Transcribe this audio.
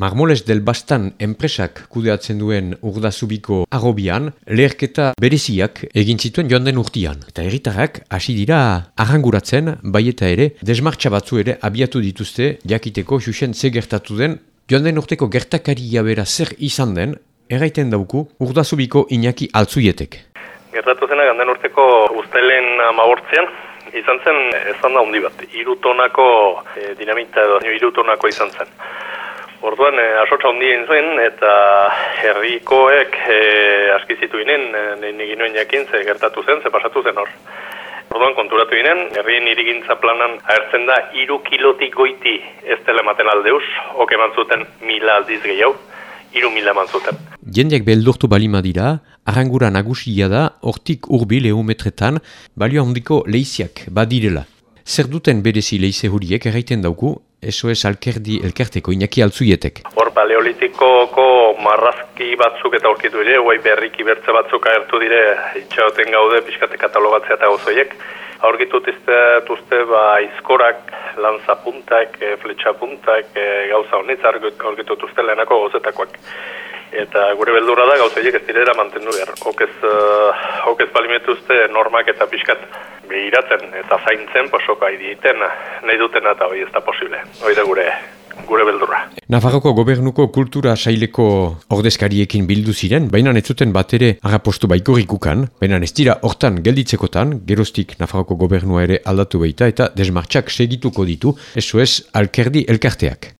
Marmoles del Bastan enpresak kudeatzen duen urdazubiko agobian, leherketa bereziak egin zituen joan den urtian. Eta erritarrak hasi dira arranguratzen, bai eta ere, desmartxa batzu ere abiatu dituzte jakiteko xuxen ze gertatu den, joan den urteko gertakari jabera zer izan den, erraiten dauku urdazubiko inaki altzuietek. Gertatu zena ganden urteko ustelen amabortzean, izan zen ezan da hundi bat, irutonako e, dinamita edo irutonako izan zen. Orduan, e, asotza egin zuen, eta herrikoek e, aski zitu inen, e, nik jakin, ze gertatu zen, ze pasatu zen hor. Orduan, konturatu ginen, herrien irigintza planan agertzen da, iru kilotik goiti ez telematen aldeus, ok eman zuten mila aldiz gehiago, iru mila eman zuten. Jendeak beldurtu balima dira, arrangura nagusia da, hortik urbi leumetretan, balio handiko leiziak badirela. Zer duten berezi leize huriek erraiten dauku, SOS Alkerdi elkarteko inaki altzuietek. Hor, paleolitikoko marrazki batzuk eta aurkitu dire, guai berriki bertze batzuk agertu dire, itxaoten gaude, pixkate katalogatzea eta gozoiek. Aurkitu tuzte, ba, izkorak, lanzapuntak, e, fletxapuntak, e, gauza honitza aurkitu tuzte lehenako gozetakoak. Eta gure beldura da gauzoiek ez direra mantendu behar. Okez, uh, okez balimetuzte normak eta pixkat behiratzen eta zaintzen posoko haiditen nahi duten eta hori ez da posible. Hoi da gure gure beldurra. Nafarroko gobernuko kultura saileko ordezkariekin bildu ziren, baina ez zuten bat ere agapostu baikorikukan, baina ez dira hortan gelditzekotan, gerostik Nafarroko gobernua ere aldatu baita eta desmartxak segituko ditu, ez alkerdi elkarteak.